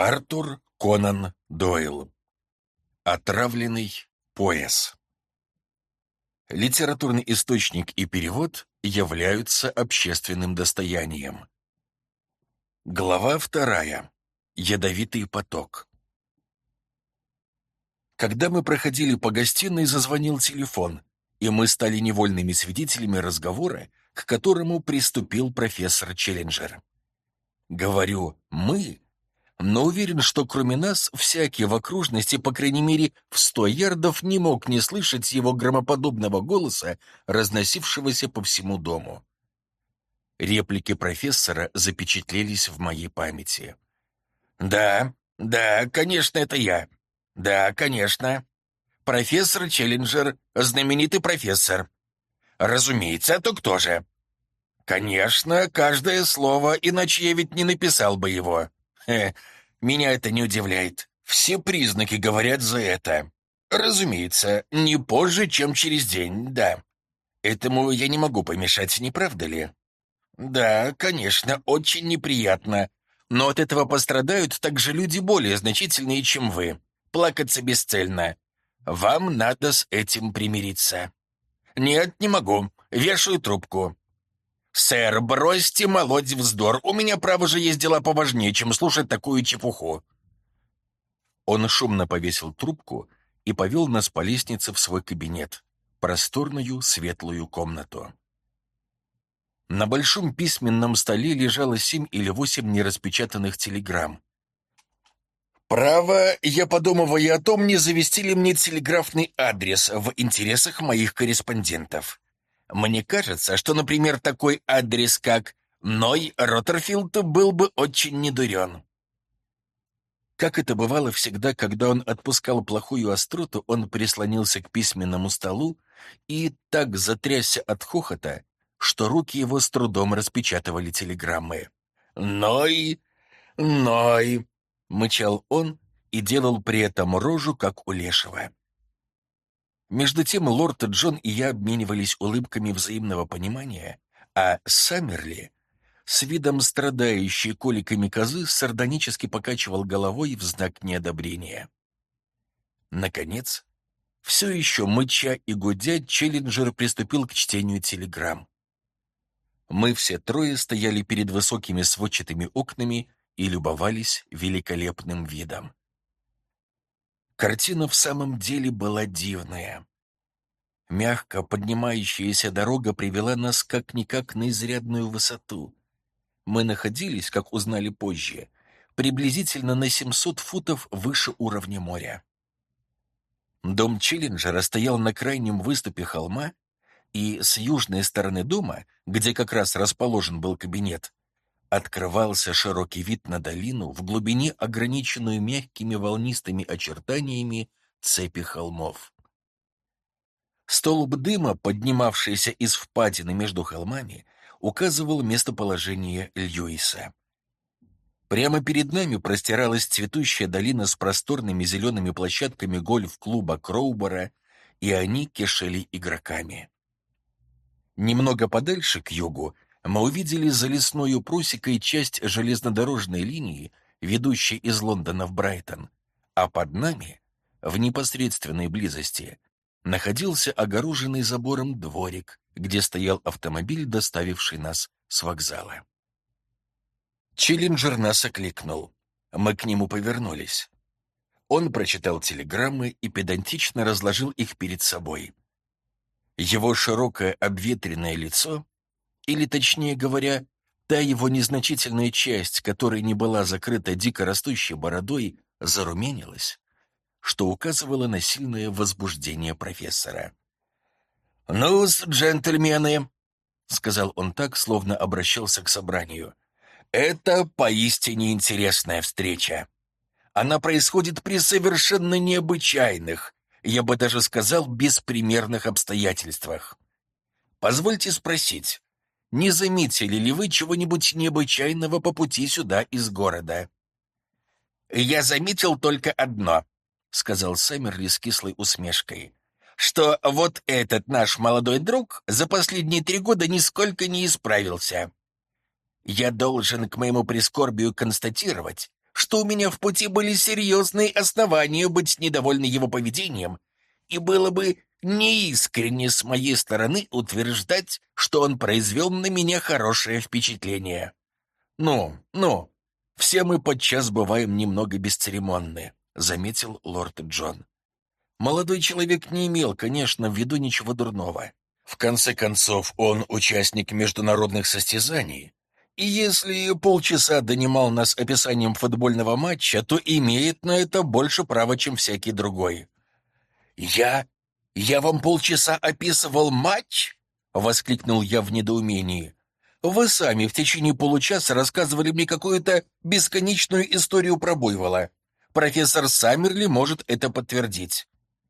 Артур Конан Дойл. Отравленный пояс. Литературный источник и перевод являются общественным достоянием. Глава вторая. Ядовитый поток. Когда мы проходили по гостиной, зазвонил телефон, и мы стали невольными свидетелями разговора, к которому приступил профессор Челленджер. Говорю «мы», но уверен, что кроме нас всякий в окружности, по крайней мере, в сто ярдов не мог не слышать его громоподобного голоса, разносившегося по всему дому. Реплики профессора запечатлелись в моей памяти. «Да, да, конечно, это я. Да, конечно. Профессор Челленджер, знаменитый профессор. Разумеется, а то кто же? Конечно, каждое слово, иначе я ведь не написал бы его. Хе, меня это не удивляет. Все признаки говорят за это. Разумеется, не позже, чем через день, да. Этому я не могу помешать, не правда ли? Да, конечно, очень неприятно. Но от этого пострадают также люди более значительные, чем вы. Плакаться бесцельно. Вам надо с этим примириться. Нет, не могу. Вешаю трубку. «Сэр, бросьте молоть вздор. У меня, право же, есть дела поважнее, чем слушать такую чепуху». Он шумно повесил трубку и повел нас по лестнице в свой кабинет, просторную светлую комнату. На большом письменном столе лежало семь или восемь нераспечатанных телеграмм. «Право, я подумываю о том, не завести ли мне телеграфный адрес в интересах моих корреспондентов. Мне кажется, что, например, такой адрес, как Ной Роттерфилд, был бы очень недурен. Как это бывало всегда, когда он отпускал плохую остроту, он прислонился к письменному столу и так затрясся от хохота, что руки его с трудом распечатывали телеграммы. «Ной! Ной!» — мычал он и делал при этом рожу, как у лешего. Между тем лорд Джон и я обменивались улыбками взаимного понимания, а Саммерли с видом страдающей коликами козы сардонически покачивал головой в знак неодобрения. Наконец, все еще мыча и гудя, Челленджер приступил к чтению телеграмм. Мы все трое стояли перед высокими сводчатыми окнами и любовались великолепным видом. Картина в самом деле была дивная. Мягко поднимающаяся дорога привела нас как-никак на изрядную высоту. Мы находились, как узнали позже, приблизительно на 700 футов выше уровня моря. Дом Челленджера стоял на крайнем выступе холма, и с южной стороны дома, где как раз расположен был кабинет, открывался широкий вид на долину в глубине, ограниченную мягкими волнистыми очертаниями цепи холмов. Столб дыма, поднимавшийся из впадины между холмами, указывал местоположение Льюиса. Прямо перед нами простиралась цветущая долина с просторными зелеными площадками гольф-клуба Кроубора, и они кишели игроками. Немного подальше, к югу, мы увидели за лесною просекой часть железнодорожной линии, ведущей из Лондона в Брайтон, а под нами, в непосредственной близости, находился огороженный забором дворик, где стоял автомобиль, доставивший нас с вокзала. Челленджер нас окликнул. Мы к нему повернулись. Он прочитал телеграммы и педантично разложил их перед собой. Его широкое обветренное лицо или, точнее говоря, та его незначительная часть, которая не была закрыта дико растущей бородой, зарумянилась, что указывало на сильное возбуждение профессора. «Ну-с, джентльмены», — сказал он так, словно обращался к собранию, — «это поистине интересная встреча. Она происходит при совершенно необычайных, я бы даже сказал, беспримерных обстоятельствах. Позвольте спросить, не заметили ли вы чего-нибудь необычайного по пути сюда из города?» «Я заметил только одно», — сказал Сэмерли с кислой усмешкой, «что вот этот наш молодой друг за последние три года нисколько не исправился. Я должен к моему прискорбию констатировать, что у меня в пути были серьезные основания быть недовольной его поведением, и было бы неискренне с моей стороны утверждать, что он произвел на меня хорошее впечатление. Ну, ну, все мы подчас бываем немного бесцеремонны, заметил лорд Джон. Молодой человек не имел, конечно, в виду ничего дурного. В конце концов, он участник международных состязаний, и если полчаса донимал нас описанием футбольного матча, то имеет на это больше права, чем всякий другой. «Я? Я вам полчаса описывал матч?» — воскликнул я в недоумении. «Вы сами в течение получаса рассказывали мне какую-то бесконечную историю про Буйвола. Профессор Саммерли может это подтвердить».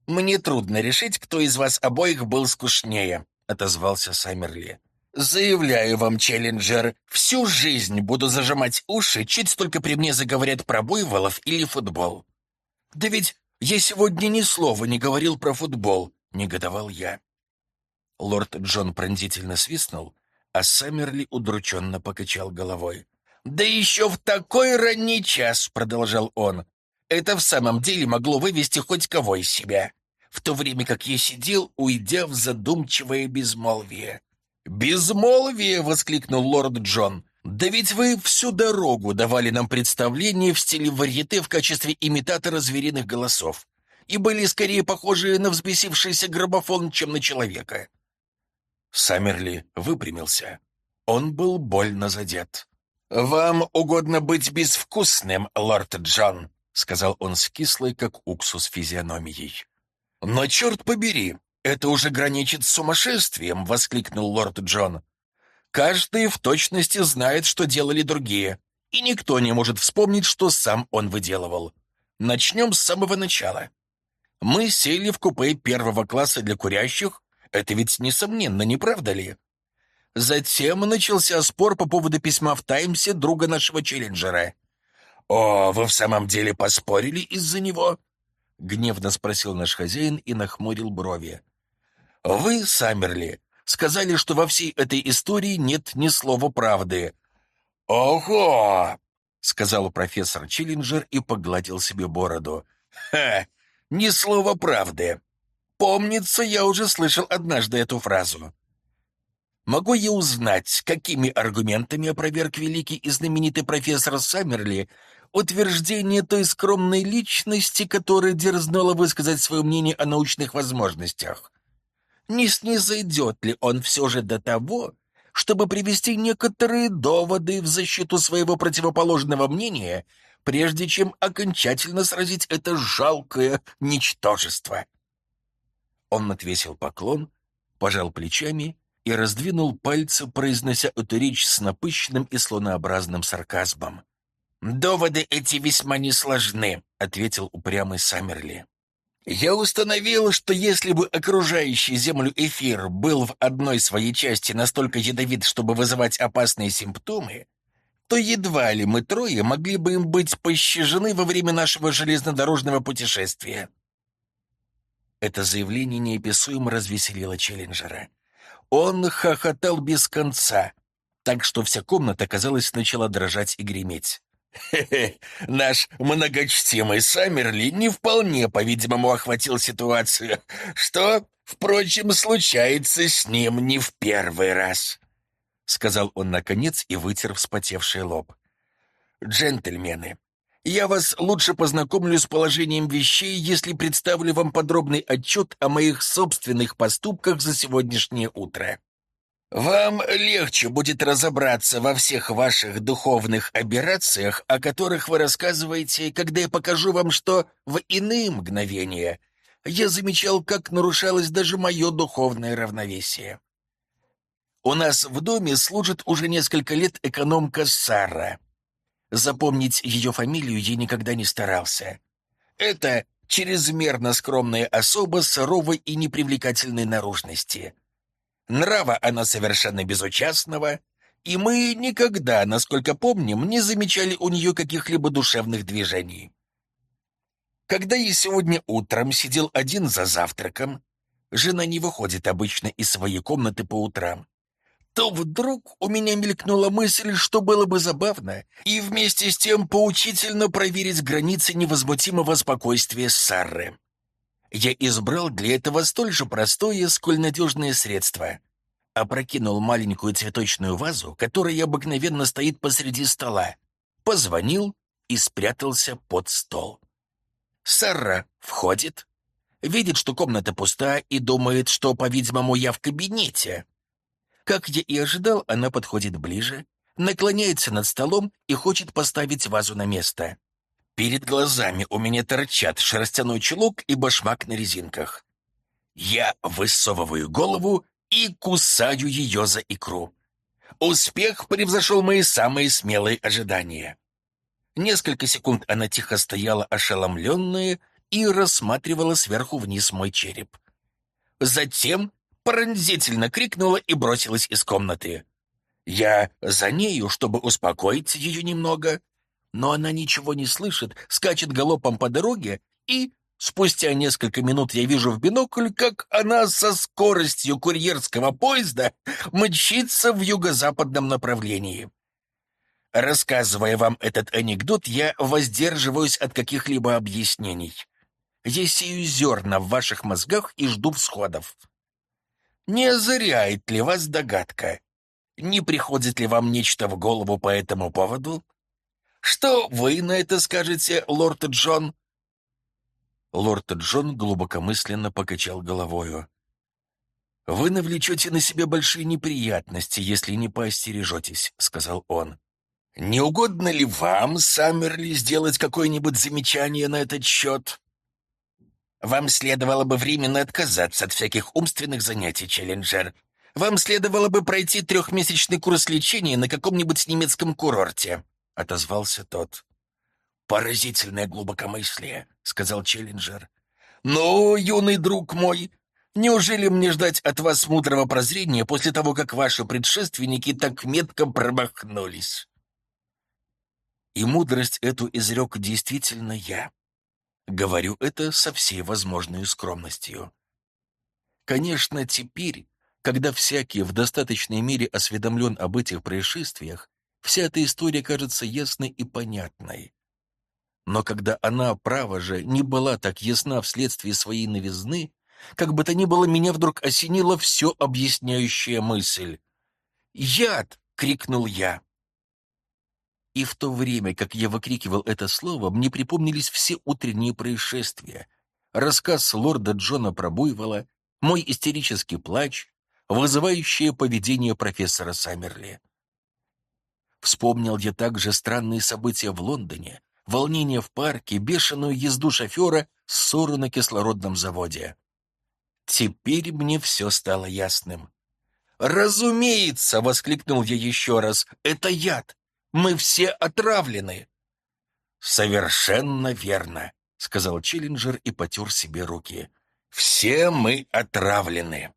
«Мне трудно решить, кто из вас обоих был скучнее», — отозвался Саммерли. «Заявляю вам, Челленджер, всю жизнь буду зажимать уши, чуть только при мне заговорят про буйволов или футбол». «Да ведь я сегодня ни слова не говорил про футбол», — негодовал я. Лорд Джон пронзительно свистнул, а Саммерли удрученно покачал головой. «Да еще в такой ранний час», — продолжал он. «Это в самом деле могло вывести хоть кого из себя, в то время как я сидел, уйдя в задумчивое безмолвие». «Безмолвие!» — воскликнул лорд Джон. «Да ведь вы всю дорогу давали нам представление в стиле варьете в качестве имитатора звериных голосов и были скорее похожи на взбесившийся гробофон, чем на человека». Саммерли выпрямился. Он был больно задет. «Вам угодно быть безвкусным, лорд Джон», — сказал он с кислой, как уксус, физиономией. «Но черт побери, «Это уже граничит с сумасшествием!» — воскликнул лорд Джон. «Каждый в точности знает, что делали другие, и никто не может вспомнить, что сам он выделывал. Начнем с самого начала. Мы сели в купе первого класса для курящих, это ведь несомненно, не правда ли? Затем начался спор по поводу письма в «Таймсе» друга нашего челленджера. «О, вы в самом деле поспорили из-за него?» — гневно спросил наш хозяин и нахмурил брови. «Вы, Саммерли, сказали, что во всей этой истории нет ни слова правды». «Ого!» — сказал профессор Чиллинджер и погладил себе бороду. «Ха! Ни слова правды. Помнится, я уже слышал однажды эту фразу. Могу я узнать, какими аргументами опроверг великий и знаменитый профессор Саммерли утверждение той скромной личности, которая дерзнула высказать свое мнение о научных возможностях. Не снизойдет ли он все же до того, чтобы привести некоторые доводы в защиту своего противоположного мнения, прежде чем окончательно сразить это жалкое ничтожество? Он отвесил поклон, пожал плечами и раздвинул пальцы, произнося эту речь с напыщенным и слонообразным сарказмом. «Доводы эти весьма несложны», — ответил упрямый Саммерли. «Я установил, что если бы окружающий Землю эфир был в одной своей части настолько ядовит, чтобы вызывать опасные симптомы, то едва ли мы трое могли бы им быть пощажены во время нашего железнодорожного путешествия». Это заявление неописуемо развеселило Челленджера. Он хохотал без конца, так что вся комната, казалось, начала дрожать и греметь. Хе-хе, наш многочтимый Саммерли не вполне, по-видимому, охватил ситуацию, что, впрочем, случается с ним не в первый раз, — сказал он наконец и вытер вспотевший лоб. «Джентльмены, я вас лучше познакомлю с положением вещей, если представлю вам подробный отчет о моих собственных поступках за сегодняшнее утро. Вам легче будет разобраться во всех ваших духовных операциях, о которых вы рассказываете, когда я покажу вам, что в иные мгновения я замечал, как нарушалось даже мое духовное равновесие. У нас в доме служит уже несколько лет экономка Сара. Запомнить ее фамилию я никогда не старался. Это чрезмерно скромная особа суровой и непривлекательной наружности — Нрава она совершенно безучастного, и мы никогда, насколько помним, не замечали у нее каких-либо душевных движений. Когда я сегодня утром сидел один за завтраком, жена не выходит обычно из своей комнаты по утрам, то вдруг у меня мелькнула мысль, что было бы забавно и вместе с тем поучительно проверить границы невозмутимого спокойствия Сарры. Я избрал для этого столь же простое, сколь надежное средство. Опрокинул маленькую цветочную вазу, которая обыкновенно стоит посреди стола, позвонил и спрятался под стол. Сара входит, видит, что комната пуста, и думает, что, по-видимому, я в кабинете. Как я и ожидал, она подходит ближе, наклоняется над столом и хочет поставить вазу на место. Перед глазами у меня торчат шерстяной чулок и башмак на резинках. Я высовываю голову и кусаю ее за икру. Успех превзошел мои самые смелые ожидания. Несколько секунд она тихо стояла ошеломленная и рассматривала сверху вниз мой череп. Затем пронзительно крикнула и бросилась из комнаты. Я за нею, чтобы успокоить ее немного, но она ничего не слышит, скачет галопом по дороге, и спустя несколько минут я вижу в бинокль, как она со скоростью курьерского поезда мчится в юго-западном направлении. Рассказывая вам этот анекдот, я воздерживаюсь от каких-либо объяснений. Я сею зерна в ваших мозгах и жду всходов. Не озаряет ли вас догадка? Не приходит ли вам нечто в голову по этому поводу? Что вы на это скажете, лорд Джон?» Лорд Джон глубокомысленно покачал головою. «Вы навлечете на себя большие неприятности, если не поостережетесь», — сказал он. «Не угодно ли вам, Саммерли, сделать какое-нибудь замечание на этот счет?» Вам следовало бы временно отказаться от всяких умственных занятий, Челленджер. Вам следовало бы пройти трехмесячный курс лечения на каком-нибудь немецком курорте», — отозвался тот. «Поразительное глубокомыслие», — сказал Челленджер. «Ну, юный друг мой, неужели мне ждать от вас мудрого прозрения после того, как ваши предшественники так метко промахнулись?» И мудрость эту изрек действительно я. Говорю это со всей возможной скромностью. Конечно, теперь, когда всякий в достаточной мере осведомлен об этих происшествиях, вся эта история кажется ясной и понятной. Но когда она, право же, не была так ясна вследствие своей новизны, как бы то ни было, меня вдруг осенила все объясняющая мысль. «Яд!» — крикнул я. И в то время, как я выкрикивал это слово, мне припомнились все утренние происшествия. Рассказ лорда Джона про буйвола, мой истерический плач, вызывающее поведение профессора Саммерли. Вспомнил я также странные события в Лондоне, волнение в парке, бешеную езду шофера, ссору на кислородном заводе. Теперь мне все стало ясным. «Разумеется!» — воскликнул я еще раз. «Это яд! Мы все отравлены!» «Совершенно верно», — сказал Челленджер и потер себе руки. «Все мы отравлены.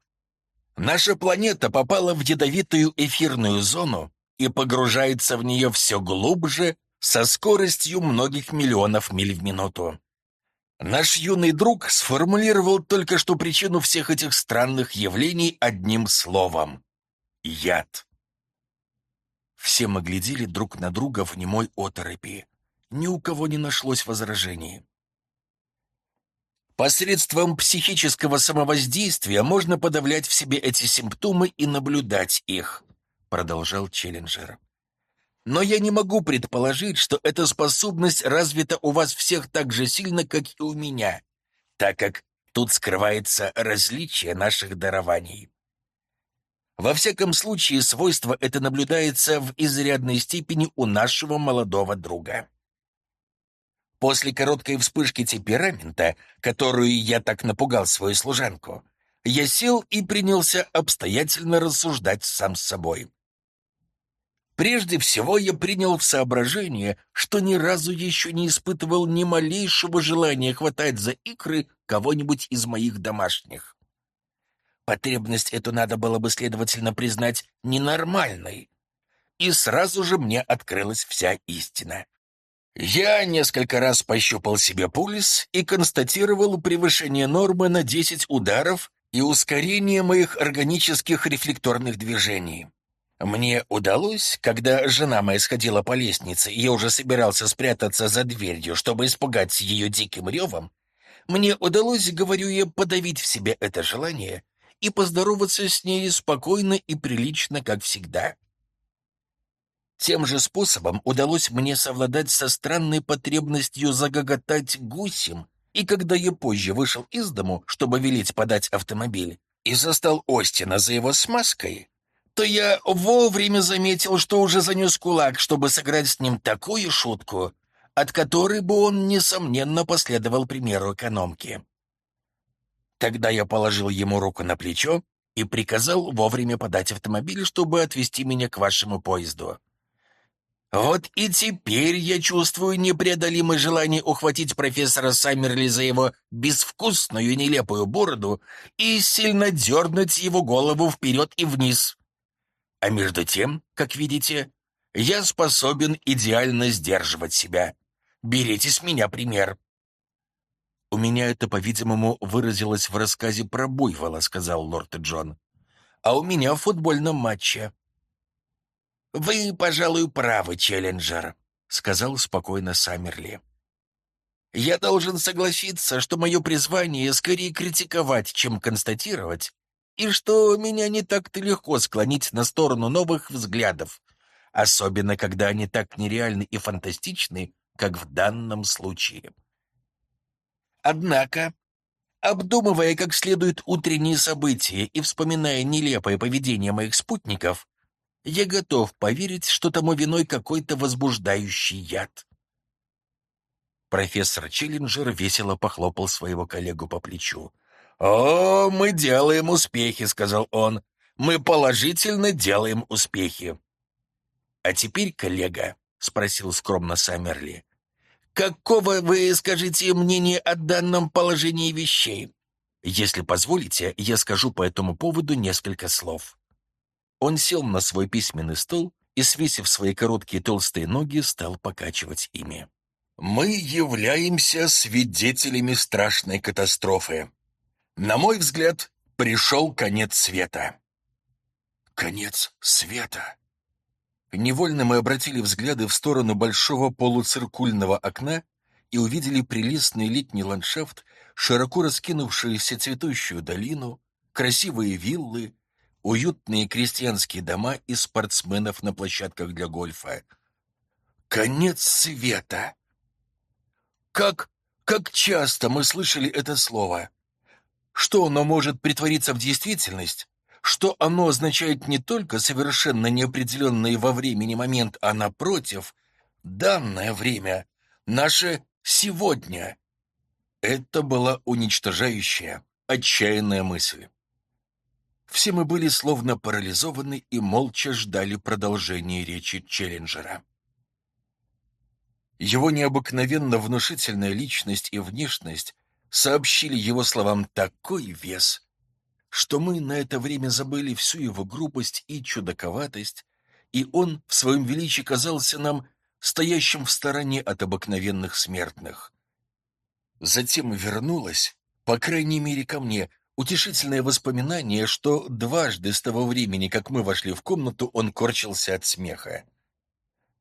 Наша планета попала в ядовитую эфирную зону и погружается в нее все глубже со скоростью многих миллионов миль в минуту. Наш юный друг сформулировал только что причину всех этих странных явлений одним словом — яд. Все мы глядели друг на друга в немой оторопи. Ни у кого не нашлось возражений. Посредством психического самовоздействия можно подавлять в себе эти симптомы и наблюдать их, продолжал Челленджер. Но я не могу предположить, что эта способность развита у вас всех так же сильно, как и у меня, так как тут скрывается различие наших дарований. Во всяком случае, свойство это наблюдается в изрядной степени у нашего молодого друга. После короткой вспышки темперамента, которую я так напугал свою служанку, я сел и принялся обстоятельно рассуждать сам с собой. Прежде всего я принял в соображение, что ни разу еще не испытывал ни малейшего желания хватать за икры кого-нибудь из моих домашних. Потребность эту надо было бы, следовательно, признать ненормальной. И сразу же мне открылась вся истина. Я несколько раз пощупал себе пульс и констатировал превышение нормы на 10 ударов и ускорение моих органических рефлекторных движений. Мне удалось, когда жена моя сходила по лестнице, и я уже собирался спрятаться за дверью, чтобы испугать ее диким ревом, мне удалось, говорю я, подавить в себе это желание и поздороваться с ней спокойно и прилично, как всегда. Тем же способом удалось мне совладать со странной потребностью загоготать гусем, и когда я позже вышел из дому, чтобы велеть подать автомобиль, и застал Остина за его смазкой, то я вовремя заметил, что уже занес кулак, чтобы сыграть с ним такую шутку, от которой бы он, несомненно, последовал примеру экономки. Тогда я положил ему руку на плечо и приказал вовремя подать автомобиль, чтобы отвезти меня к вашему поезду. Вот и теперь я чувствую непреодолимое желание ухватить профессора Саммерли за его безвкусную нелепую бороду и сильно дернуть его голову вперед и вниз. А между тем, как видите, я способен идеально сдерживать себя. Берите с меня пример. «У меня это, по-видимому, выразилось в рассказе про Буйвола», — сказал лорд Джон. «А у меня в футбольном матче». «Вы, пожалуй, правы, Челленджер», — сказал спокойно Саммерли. «Я должен согласиться, что мое призвание скорее критиковать, чем констатировать, и что меня не так-то легко склонить на сторону новых взглядов, особенно когда они так нереальны и фантастичны, как в данном случае. Однако, обдумывая как следует утренние события и вспоминая нелепое поведение моих спутников, я готов поверить, что тому виной какой-то возбуждающий яд. Профессор Челленджер весело похлопал своего коллегу по плечу. «О, мы делаем успехи», — сказал он. «Мы положительно делаем успехи». «А теперь, коллега», — спросил скромно Саммерли, «какого вы, скажите, мнение о данном положении вещей?» «Если позволите, я скажу по этому поводу несколько слов». Он сел на свой письменный стол и, свесив свои короткие толстые ноги, стал покачивать ими. «Мы являемся свидетелями страшной катастрофы», на мой взгляд, пришел конец света. Конец света. Невольно мы обратили взгляды в сторону большого полуциркульного окна и увидели прелестный летний ландшафт, широко раскинувшуюся цветущую долину, красивые виллы, уютные крестьянские дома и спортсменов на площадках для гольфа. Конец света! Как, как часто мы слышали это слово! Что оно может притвориться в действительность, что оно означает не только совершенно неопределенный во времени момент, а напротив, данное время, наше сегодня. Это была уничтожающая, отчаянная мысль. Все мы были словно парализованы и молча ждали продолжения речи Челленджера. Его необыкновенно внушительная личность и внешность сообщили его словам такой вес, что мы на это время забыли всю его грубость и чудаковатость, и он в своем величии казался нам стоящим в стороне от обыкновенных смертных. Затем вернулось, по крайней мере ко мне, утешительное воспоминание, что дважды с того времени, как мы вошли в комнату, он корчился от смеха.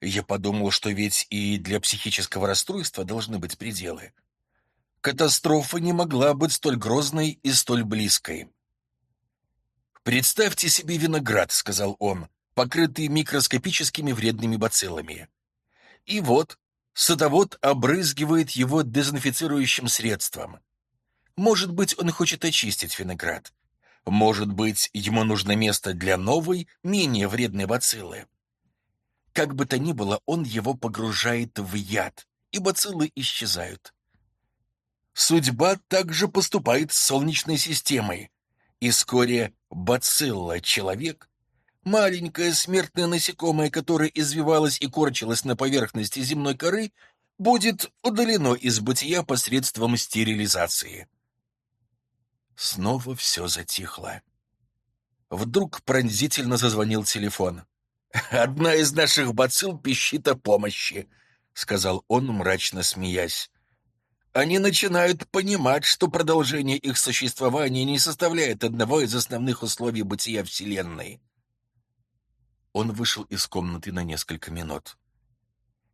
Я подумал, что ведь и для психического расстройства должны быть пределы. Катастрофа не могла быть столь грозной и столь близкой. «Представьте себе виноград», — сказал он, покрытый микроскопическими вредными бациллами. И вот садовод обрызгивает его дезинфицирующим средством. Может быть, он хочет очистить виноград. Может быть, ему нужно место для новой, менее вредной бациллы. Как бы то ни было, он его погружает в яд, и бациллы исчезают. Судьба также поступает с Солнечной системой, и вскоре бацилла человек, маленькое смертное насекомое, которое извивалось и корчилось на поверхности земной коры, будет удалено из бытия посредством стерилизации. Снова все затихло. Вдруг пронзительно зазвонил телефон. «Одна из наших бацилл пищит о помощи», — сказал он, мрачно смеясь они начинают понимать, что продолжение их существования не составляет одного из основных условий бытия Вселенной. Он вышел из комнаты на несколько минут.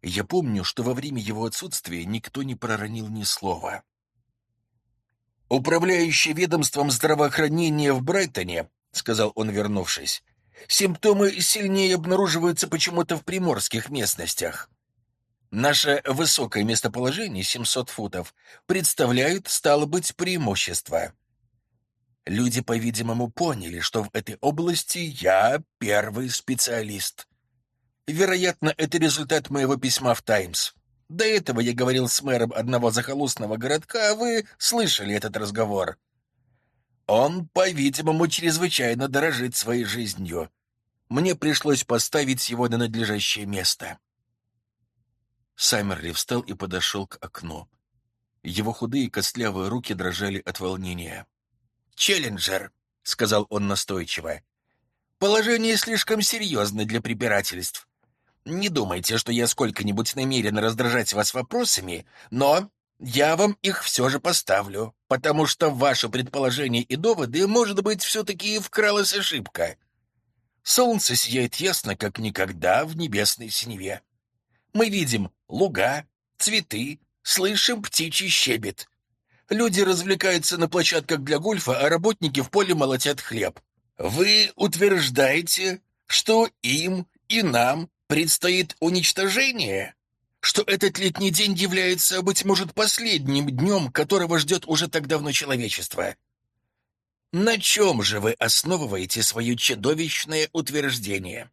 Я помню, что во время его отсутствия никто не проронил ни слова. «Управляющий ведомством здравоохранения в Брайтоне», — сказал он, вернувшись, — «симптомы сильнее обнаруживаются почему-то в приморских местностях. Наше высокое местоположение, 700 футов, представляет, стало быть, преимущество. Люди, по-видимому, поняли, что в этой области я первый специалист. Вероятно, это результат моего письма в «Таймс». До этого я говорил с мэром одного захолустного городка, а вы слышали этот разговор. Он, по-видимому, чрезвычайно дорожит своей жизнью. Мне пришлось поставить его на надлежащее место. Саммерли встал и подошел к окну. Его худые костлявые руки дрожали от волнения. «Челленджер», — сказал он настойчиво, — «положение слишком серьезно для препирательств. Не думайте, что я сколько-нибудь намерен раздражать вас вопросами, но я вам их все же поставлю, потому что в ваше предположение и доводы, может быть, все-таки вкралась ошибка. Солнце сияет ясно, как никогда в небесной синеве. Мы видим луга, цветы, слышим птичий щебет. Люди развлекаются на площадках для гольфа, а работники в поле молотят хлеб. Вы утверждаете, что им и нам предстоит уничтожение? Что этот летний день является, быть может, последним днем, которого ждет уже так давно человечество? На чем же вы основываете свое чудовищное утверждение?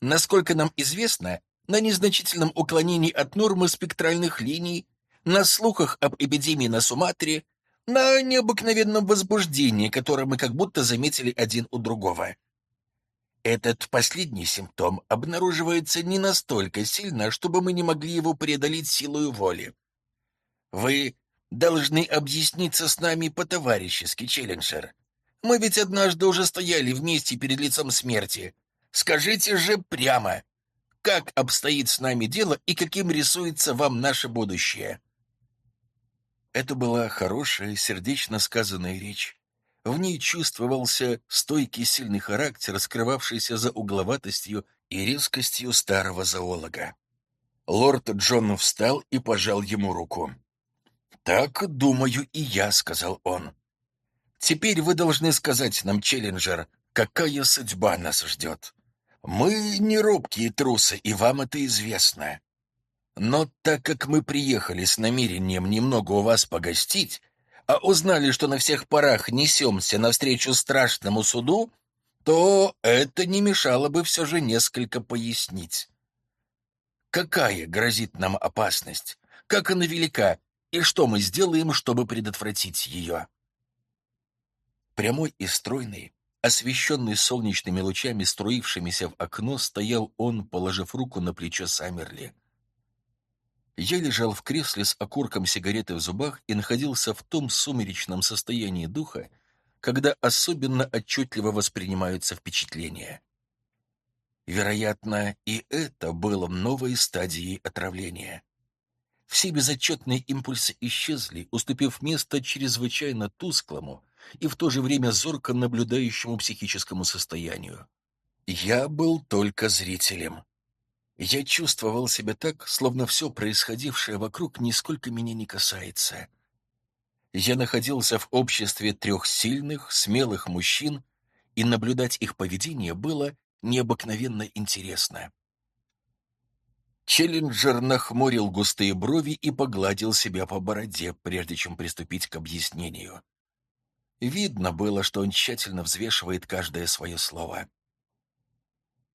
Насколько нам известно, на незначительном уклонении от нормы спектральных линий, на слухах об эпидемии на Суматре, на необыкновенном возбуждении, которое мы как будто заметили один у другого. Этот последний симптом обнаруживается не настолько сильно, чтобы мы не могли его преодолеть силой воли. Вы должны объясниться с нами по-товарищески, Челленджер. Мы ведь однажды уже стояли вместе перед лицом смерти. Скажите же прямо, как обстоит с нами дело и каким рисуется вам наше будущее?» Это была хорошая, сердечно сказанная речь. В ней чувствовался стойкий сильный характер, скрывавшийся за угловатостью и резкостью старого зоолога. Лорд Джон встал и пожал ему руку. «Так, думаю, и я», — сказал он. «Теперь вы должны сказать нам, Челленджер, какая судьба нас ждет. Мы не робкие трусы, и вам это известно. Но так как мы приехали с намерением немного у вас погостить, а узнали, что на всех парах несемся навстречу страшному суду, то это не мешало бы все же несколько пояснить. Какая грозит нам опасность? Как она велика? И что мы сделаем, чтобы предотвратить ее? Прямой и стройный, Освещенный солнечными лучами, струившимися в окно, стоял он, положив руку на плечо Саммерли. Я лежал в кресле с окурком сигареты в зубах и находился в том сумеречном состоянии духа, когда особенно отчетливо воспринимаются впечатления. Вероятно, и это было новой стадией отравления. Все безотчетные импульсы исчезли, уступив место чрезвычайно тусклому, и в то же время зорко наблюдающему психическому состоянию. Я был только зрителем. Я чувствовал себя так, словно все происходившее вокруг нисколько меня не касается. Я находился в обществе трех сильных, смелых мужчин, и наблюдать их поведение было необыкновенно интересно. Челленджер нахмурил густые брови и погладил себя по бороде, прежде чем приступить к объяснению. Видно было, что он тщательно взвешивает каждое свое слово.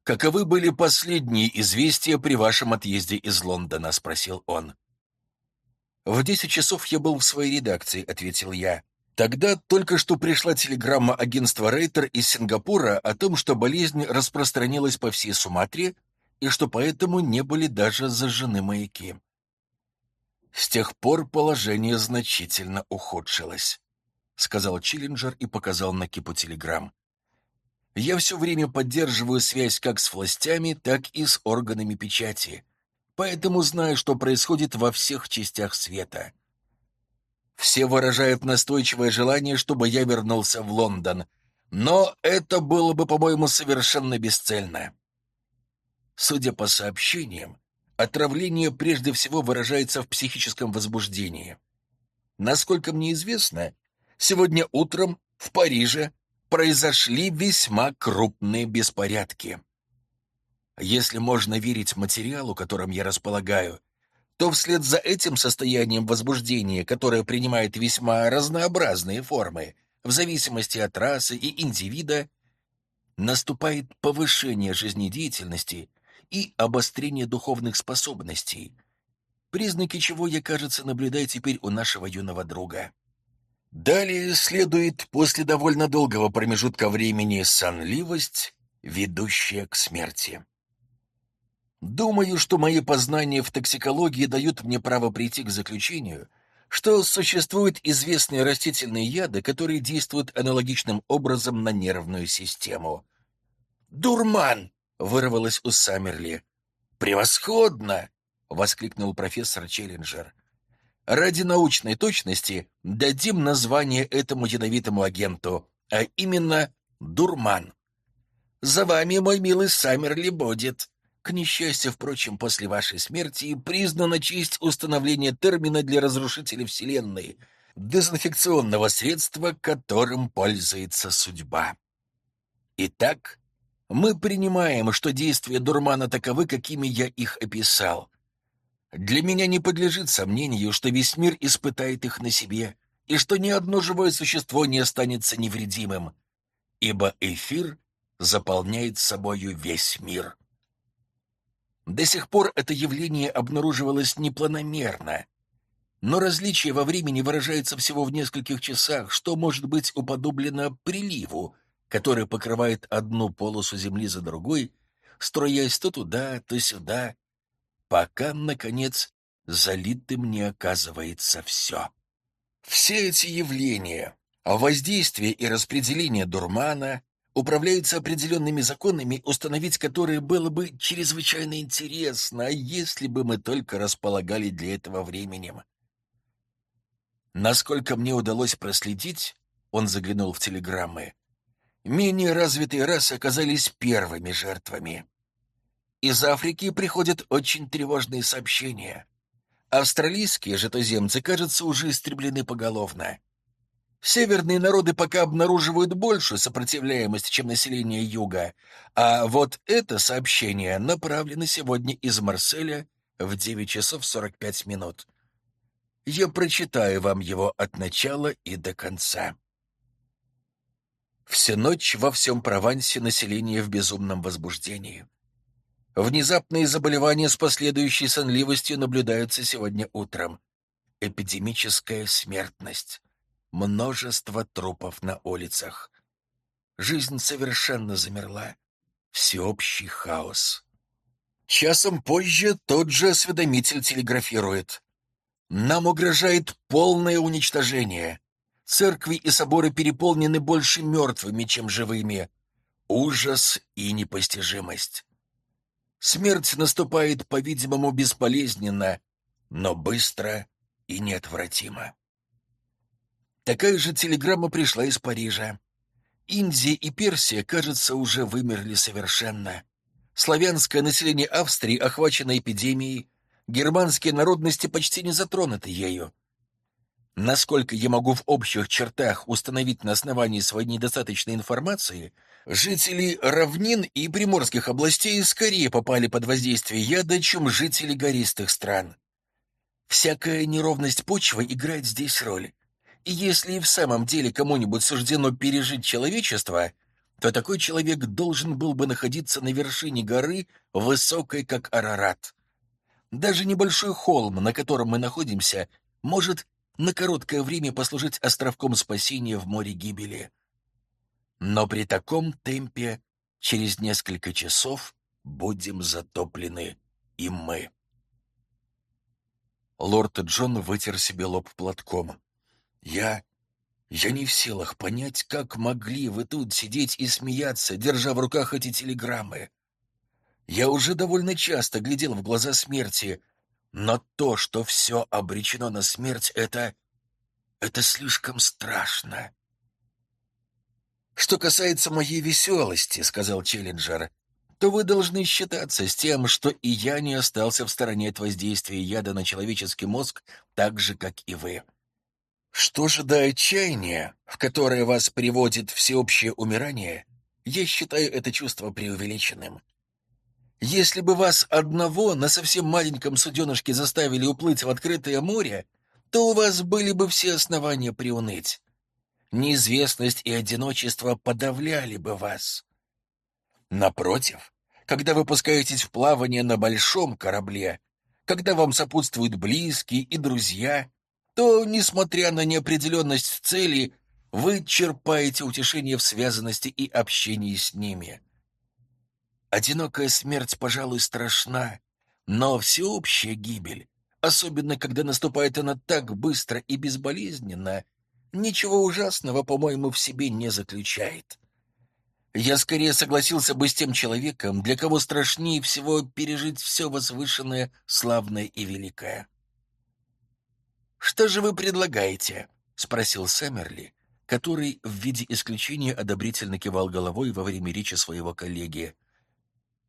«Каковы были последние известия при вашем отъезде из Лондона?» — спросил он. «В десять часов я был в своей редакции», — ответил я. «Тогда только что пришла телеграмма агентства Рейтер из Сингапура о том, что болезнь распространилась по всей Суматре и что поэтому не были даже зажжены маяки. С тех пор положение значительно ухудшилось. — сказал Чиллинджер и показал на кипу телеграмм. «Я все время поддерживаю связь как с властями, так и с органами печати, поэтому знаю, что происходит во всех частях света. Все выражают настойчивое желание, чтобы я вернулся в Лондон, но это было бы, по-моему, совершенно бесцельно. Судя по сообщениям, отравление прежде всего выражается в психическом возбуждении. Насколько мне известно, сегодня утром в Париже произошли весьма крупные беспорядки. Если можно верить материалу, которым я располагаю, то вслед за этим состоянием возбуждения, которое принимает весьма разнообразные формы, в зависимости от расы и индивида, наступает повышение жизнедеятельности и обострение духовных способностей, признаки чего я, кажется, наблюдаю теперь у нашего юного друга. Далее следует, после довольно долгого промежутка времени, сонливость, ведущая к смерти. Думаю, что мои познания в токсикологии дают мне право прийти к заключению, что существуют известные растительные яды, которые действуют аналогичным образом на нервную систему. «Дурман!» — вырвалось у Саммерли. «Превосходно!» — воскликнул профессор Челленджер. «Ради научной точности дадим название этому ядовитому агенту, а именно дурман. За вами, мой милый Саммерли, будет. К несчастью, впрочем, после вашей смерти признана честь установления термина для разрушителя Вселенной, дезинфекционного средства, которым пользуется судьба. Итак, мы принимаем, что действия дурмана таковы, какими я их описал. Для меня не подлежит сомнению, что весь мир испытает их на себе, и что ни одно живое существо не останется невредимым, ибо эфир заполняет собою весь мир. До сих пор это явление обнаруживалось непланомерно, но различие во времени выражается всего в нескольких часах, что может быть уподоблено приливу, который покрывает одну полосу Земли за другой, строясь то туда, то сюда, пока, наконец, залитым не оказывается все. Все эти явления, воздействие и распределение дурмана, управляются определенными законами, установить которые было бы чрезвычайно интересно, если бы мы только располагали для этого временем. Насколько мне удалось проследить, он заглянул в телеграммы, менее развитые расы оказались первыми жертвами. Из Африки приходят очень тревожные сообщения. Австралийские же туземцы, кажется, уже истреблены поголовно. Северные народы пока обнаруживают большую сопротивляемость, чем население Юга, а вот это сообщение направлено сегодня из Марселя в 9 часов 45 минут. Я прочитаю вам его от начала и до конца. Всю ночь во всем Провансе население в безумном возбуждении. Внезапные заболевания с последующей сонливостью наблюдаются сегодня утром. Эпидемическая смертность множество трупов на улицах. Жизнь совершенно замерла. Всеобщий хаос. Часом позже тот же осведомитель телеграфирует. Нам угрожает полное уничтожение. Церкви и соборы переполнены больше мертвыми, чем живыми. Ужас и непостижимость. Смерть наступает, по-видимому, бесполезненно, но быстро и неотвратимо. Такая же телеграмма пришла из Парижа. Индия и Персия, кажется, уже вымерли совершенно. Славянское население Австрии охвачено эпидемией, германские народности почти не затронуты ею. Насколько я могу в общих чертах установить на основании своей недостаточной информации, жители равнин и приморских областей скорее попали под воздействие яда, чем жители гористых стран. Всякая неровность почвы играет здесь роль. И если и в самом деле кому-нибудь суждено пережить человечество, то такой человек должен был бы находиться на вершине горы, высокой, как Арарат. Даже небольшой холм, на котором мы находимся, может на короткое время послужить островком спасения в море гибели. Но при таком темпе через несколько часов будем затоплены и мы. Лорд Джон вытер себе лоб платком. Я... Я не в силах понять, как могли вы тут сидеть и смеяться, держа в руках эти телеграммы. Я уже довольно часто глядел в глаза смерти, но то, что все обречено на смерть, это... это слишком страшно. «Что касается моей веселости», — сказал Челленджер, то вы должны считаться с тем, что и я не остался в стороне от воздействия яда на человеческий мозг, так же, как и вы. Что же до отчаяния, в которое вас приводит всеобщее умирание, я считаю это чувство преувеличенным. Если бы вас одного на совсем маленьком суденышке заставили уплыть в открытое море, то у вас были бы все основания приуныть. Неизвестность и одиночество подавляли бы вас. Напротив, когда вы пускаетесь в плавание на большом корабле, когда вам сопутствуют близкие и друзья, то, несмотря на неопределенность цели, вы черпаете утешение в связанности и общении с ними. Одинокая смерть, пожалуй, страшна, но всеобщая гибель, особенно когда наступает она так быстро и безболезненно, ничего ужасного, по-моему, в себе не заключает. Я скорее согласился бы с тем человеком, для кого страшнее всего пережить все возвышенное, славное и великое. «Что же вы предлагаете?» — спросил Сэмерли, который в виде исключения одобрительно кивал головой во время речи своего коллеги.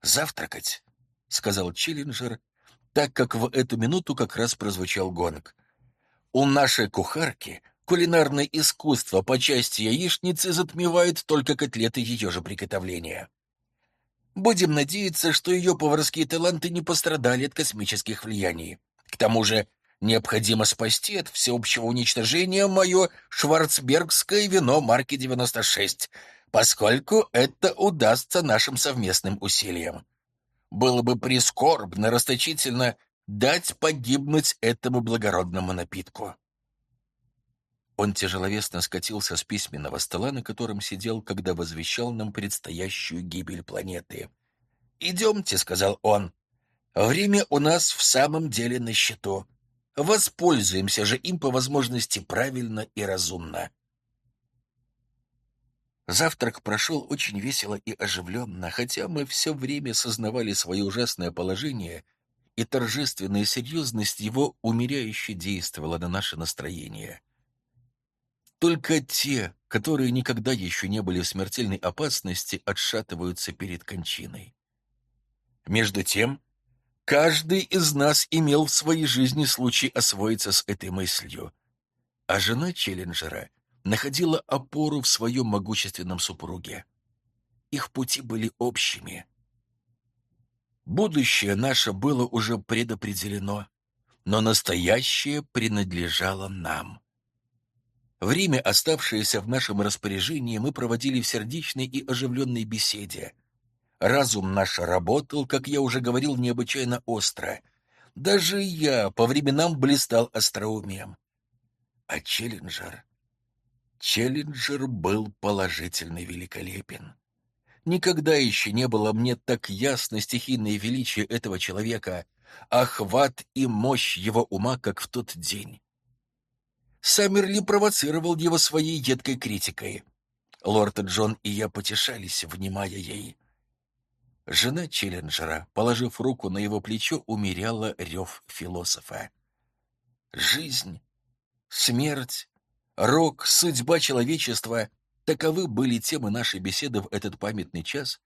«Завтракать», — сказал Челленджер, так как в эту минуту как раз прозвучал гонг. «У нашей кухарки кулинарное искусство по части яичницы затмевает только котлеты ее же приготовления. Будем надеяться, что ее поварские таланты не пострадали от космических влияний. К тому же необходимо спасти от всеобщего уничтожения мое шварцбергское вино марки 96, поскольку это удастся нашим совместным усилиям. Было бы прискорбно, расточительно дать погибнуть этому благородному напитку. Он тяжеловесно скатился с письменного стола, на котором сидел, когда возвещал нам предстоящую гибель планеты. «Идемте», — сказал он. «Время у нас в самом деле на счету. Воспользуемся же им по возможности правильно и разумно». Завтрак прошел очень весело и оживленно, хотя мы все время сознавали свое ужасное положение, и торжественная серьезность его умеряюще действовала на наше настроение. Только те, которые никогда еще не были в смертельной опасности, отшатываются перед кончиной. Между тем, каждый из нас имел в своей жизни случай освоиться с этой мыслью, а жена Челленджера находила опору в своем могущественном супруге. Их пути были общими. Будущее наше было уже предопределено, но настоящее принадлежало нам. Время, оставшееся в нашем распоряжении, мы проводили в сердечной и оживленной беседе. Разум наш работал, как я уже говорил, необычайно остро. Даже я по временам блистал остроумием. А Челленджер... Челленджер был положительно великолепен. Никогда еще не было мне так ясно стихийное величие этого человека, охват и мощь его ума, как в тот день. Саммерли провоцировал его своей едкой критикой. Лорд Джон и я потешались, внимая ей. Жена Челленджера, положив руку на его плечо, умеряла рев философа. Жизнь, смерть, рок, судьба человечества — таковы были темы нашей беседы в этот памятный час,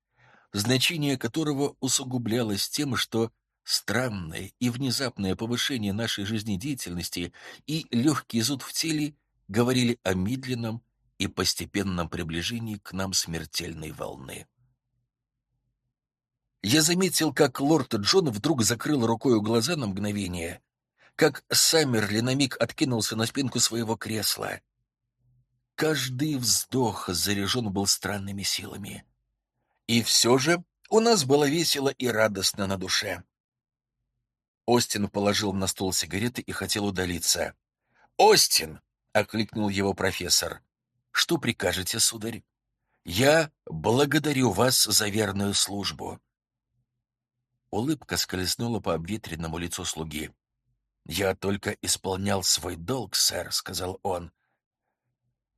значение которого усугублялось тем, что Странное и внезапное повышение нашей жизнедеятельности и легкий зуд в теле говорили о медленном и постепенном приближении к нам смертельной волны. Я заметил, как лорд Джон вдруг закрыл рукой глаза на мгновение, как Саммерли на миг откинулся на спинку своего кресла. Каждый вздох заряжен был странными силами. И все же у нас было весело и радостно на душе. Остин положил на стол сигареты и хотел удалиться. «Остин!» — окликнул его профессор. «Что прикажете, сударь?» «Я благодарю вас за верную службу». Улыбка скользнула по обветренному лицу слуги. «Я только исполнял свой долг, сэр», — сказал он.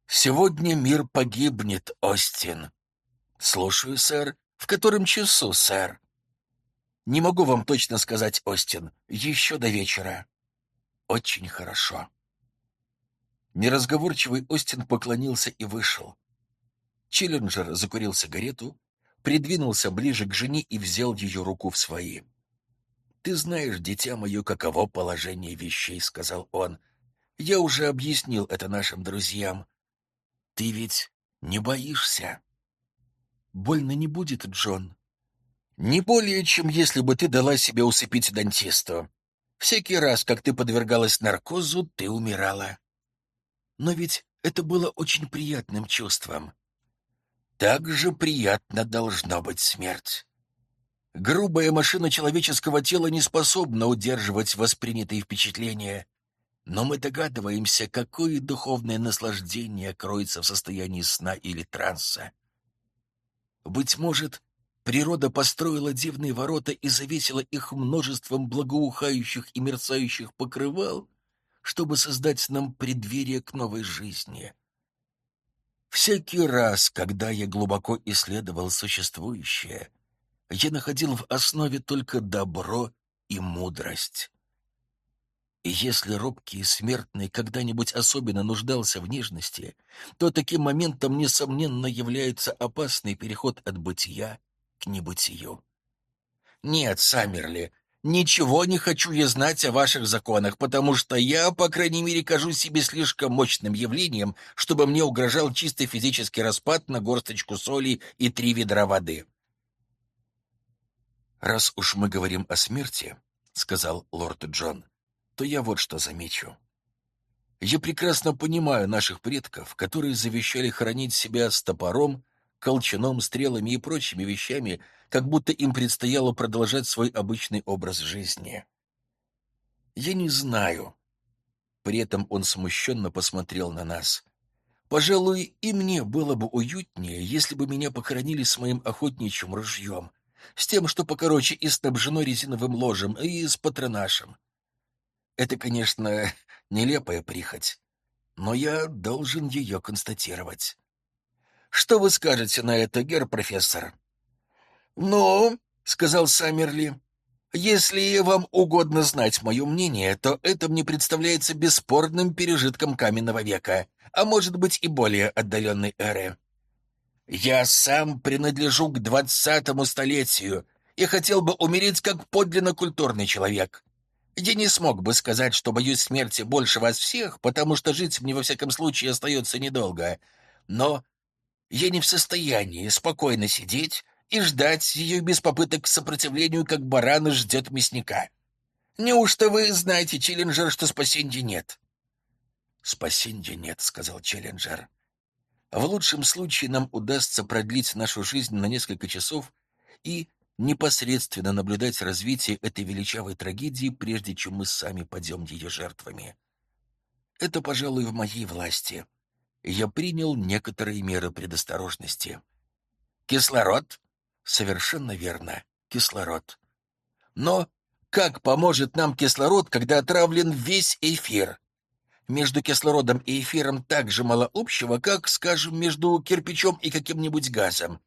«Сегодня мир погибнет, Остин». «Слушаю, сэр. В котором часу, сэр?» Не могу вам точно сказать, Остин. Еще до вечера. Очень хорошо. Неразговорчивый Остин поклонился и вышел. Челленджер закурил сигарету, придвинулся ближе к жене и взял ее руку в свои. «Ты знаешь, дитя мое, каково положение вещей», — сказал он. «Я уже объяснил это нашим друзьям. Ты ведь не боишься?» «Больно не будет, Джон». «Не более, чем если бы ты дала себе усыпить дантисту. Всякий раз, как ты подвергалась наркозу, ты умирала». «Но ведь это было очень приятным чувством». «Так же приятно должно быть смерть». Грубая машина человеческого тела не способна удерживать воспринятые впечатления. Но мы догадываемся, какое духовное наслаждение кроется в состоянии сна или транса. Быть может, природа построила дивные ворота и завесила их множеством благоухающих и мерцающих покрывал, чтобы создать нам преддверие к новой жизни. Всякий раз, когда я глубоко исследовал существующее — я находил в основе только добро и мудрость. И если робкий и смертный когда-нибудь особенно нуждался в нежности, то таким моментом, несомненно, является опасный переход от бытия к небытию. Нет, Саммерли, ничего не хочу я знать о ваших законах, потому что я, по крайней мере, кажусь себе слишком мощным явлением, чтобы мне угрожал чисто физический распад на горсточку соли и три ведра воды. «Раз уж мы говорим о смерти, — сказал лорд Джон, — то я вот что замечу. Я прекрасно понимаю наших предков, которые завещали хранить себя с топором, колчаном, стрелами и прочими вещами, как будто им предстояло продолжать свой обычный образ жизни. Я не знаю. При этом он смущенно посмотрел на нас. Пожалуй, и мне было бы уютнее, если бы меня похоронили с моим охотничьим ружьем — с тем, что покороче и снабжено резиновым ложем, и с патронашем. Это, конечно, нелепая прихоть, но я должен ее констатировать. Что вы скажете на это, гер профессор? Ну, — сказал Саммерли, — если вам угодно знать мое мнение, то это мне представляется бесспорным пережитком каменного века, а может быть и более отдаленной эры. Я сам принадлежу к двадцатому столетию и хотел бы умереть как подлинно культурный человек. Я не смог бы сказать, что боюсь смерти больше вас всех, потому что жить мне во всяком случае остается недолго. Но я не в состоянии спокойно сидеть и ждать ее без попыток к сопротивлению, как баран ждет мясника. Неужто вы знаете, Челленджер, что спасенья нет? — Спасенья нет, — сказал Челленджер. В лучшем случае нам удастся продлить нашу жизнь на несколько часов и непосредственно наблюдать развитие этой величавой трагедии, прежде чем мы сами падем ее жертвами. Это, пожалуй, в моей власти. Я принял некоторые меры предосторожности. Кислород? Совершенно верно, кислород. Но как поможет нам кислород, когда отравлен весь эфир? Между кислородом и эфиром так же мало общего, как, скажем, между кирпичом и каким-нибудь газом.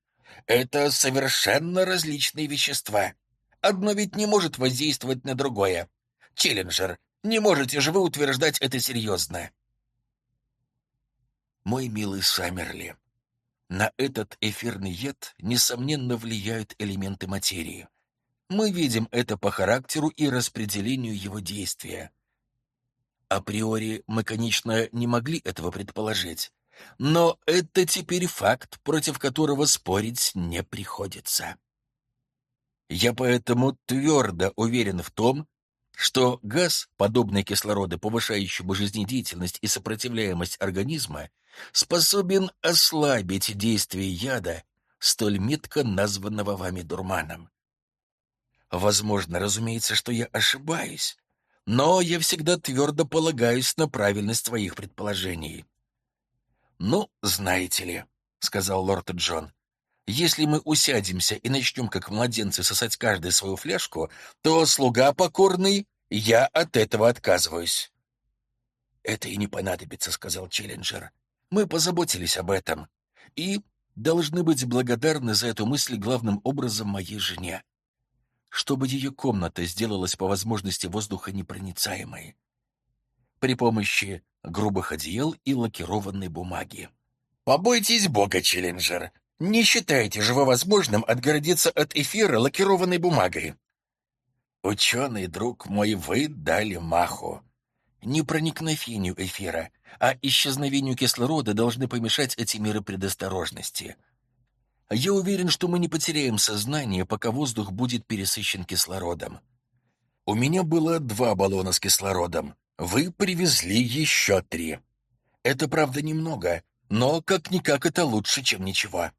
Это совершенно различные вещества. Одно ведь не может воздействовать на другое. Челленджер, не можете же вы утверждать это серьезно? Мой милый Саммерли, на этот эфирный яд, несомненно, влияют элементы материи. Мы видим это по характеру и распределению его действия. Априори мы, конечно, не могли этого предположить, но это теперь факт, против которого спорить не приходится. Я поэтому твердо уверен в том, что газ, подобный кислороду, повышающему жизнедеятельность и сопротивляемость организма, способен ослабить действие яда, столь метко названного вами дурманом. Возможно, разумеется, что я ошибаюсь, но я всегда твердо полагаюсь на правильность твоих предположений. «Ну, знаете ли», — сказал лорд Джон, — «если мы усядемся и начнем, как младенцы, сосать каждый свою фляжку, то слуга покорный, я от этого отказываюсь». «Это и не понадобится», — сказал Челленджер. «Мы позаботились об этом и должны быть благодарны за эту мысль главным образом моей жене чтобы ее комната сделалась по возможности воздухонепроницаемой. При помощи грубых одеял и лакированной бумаги. «Побойтесь бога, Челленджер! Не считаете же вы возможным отгородиться от эфира лакированной бумагой? Ученый, друг мой, вы дали маху. Не проникновению эфира, а исчезновению кислорода должны помешать эти меры предосторожности. Я уверен, что мы не потеряем сознание, пока воздух будет пересыщен кислородом. У меня было два баллона с кислородом. Вы привезли еще три. Это, правда, немного, но как-никак это лучше, чем ничего.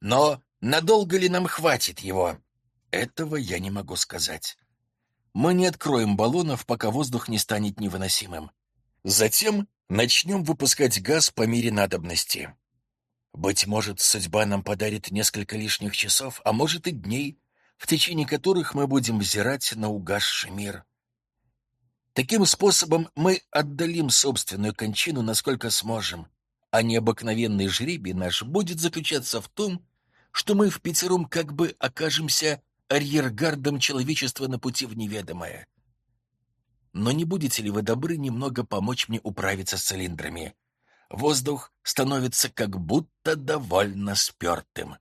Но надолго ли нам хватит его? Этого я не могу сказать. Мы не откроем баллонов, пока воздух не станет невыносимым. Затем начнем выпускать газ по мере надобности. Быть может, судьба нам подарит несколько лишних часов, а может и дней, в течение которых мы будем взирать на угасший мир. Таким способом мы отдалим собственную кончину, насколько сможем, а необыкновенный жребий наш будет заключаться в том, что мы в пятером как бы окажемся арьергардом человечества на пути в неведомое. Но не будете ли вы добры немного помочь мне управиться с цилиндрами? Воздух становится как будто довольно спертым.